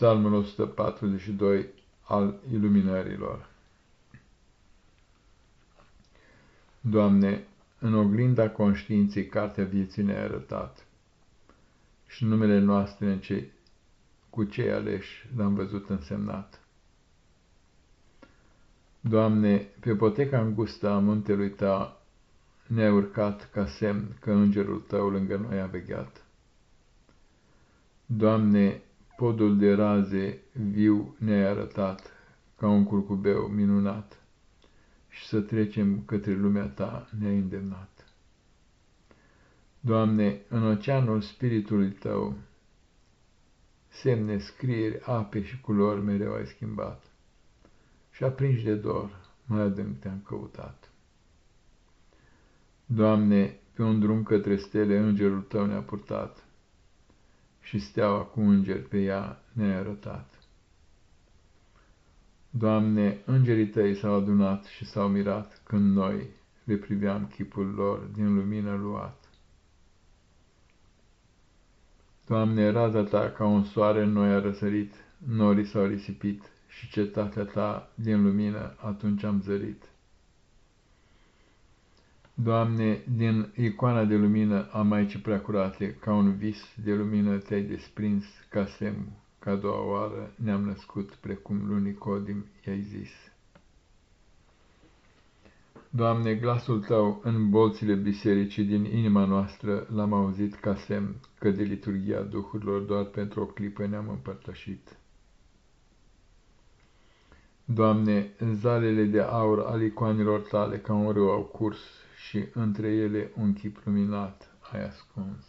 Psalmul 142 al iluminărilor. Doamne, în oglinda conștiinței cartea vieții ne-ai arătat și numele noastre în ce, cu cei aleși l-am văzut însemnat. Doamne, pe poteca îngustă a muntelui Ta ne-ai urcat ca semn că îngerul Tău lângă noi a vegheat. Doamne, podul de raze viu ne-ai arătat ca un curcubeu minunat și să trecem către lumea ta ne-ai îndemnat. Doamne, în oceanul spiritului tău, semne, scrieri, ape și culori mereu ai schimbat și aprinși de dor, mai adânc te-am căutat. Doamne, pe un drum către stele îngerul tău ne-a purtat, și steaua cu îngeri pe ea ne-a arătat. Doamne, îngerii tăi s-au adunat și s-au mirat când noi le priveam chipul lor din lumină luat. Doamne, raza ta ca un soare în noi a răsărit, norii s-au risipit și cetatea ta din lumină atunci am zărit. Doamne, din icoana de lumină a Maicii Preacurate, ca un vis de lumină te-ai desprins ca semn, ca a doua oară ne-am născut, precum lui Nicodim i-ai zis. Doamne, glasul Tău în bolțile bisericii din inima noastră l-am auzit ca semn că de liturgia Duhurilor doar pentru o clipă ne-am împărtășit. Doamne, zalele de aur al icoanelor Tale ca un râu au curs și între ele un chip luminat ai ascuns.